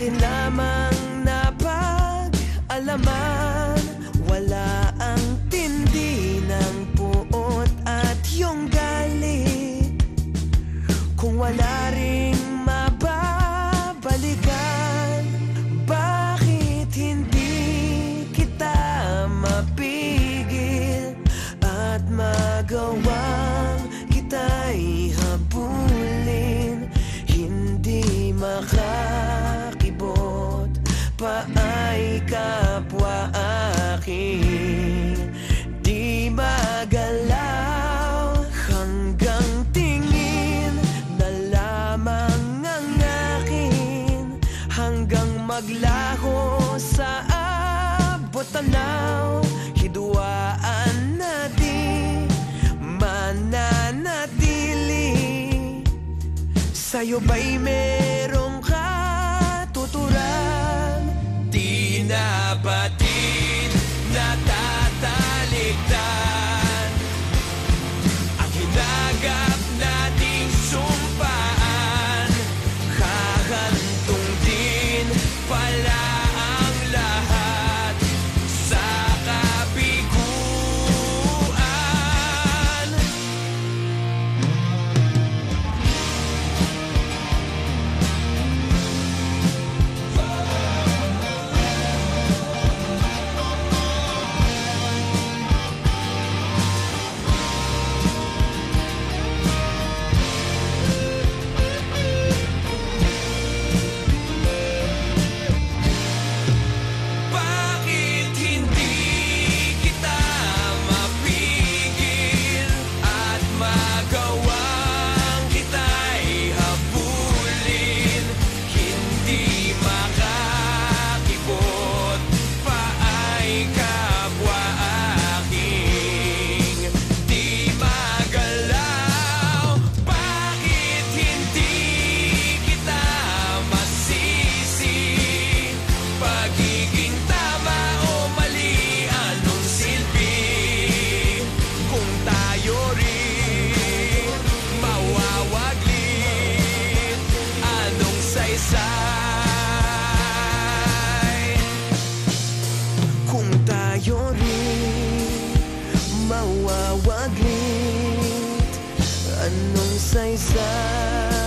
akin lamang paglaho sa abot tanaw hiduaan na di mananatili. Sa'yo ba'y merong katuturan? Di na ba't sem sal.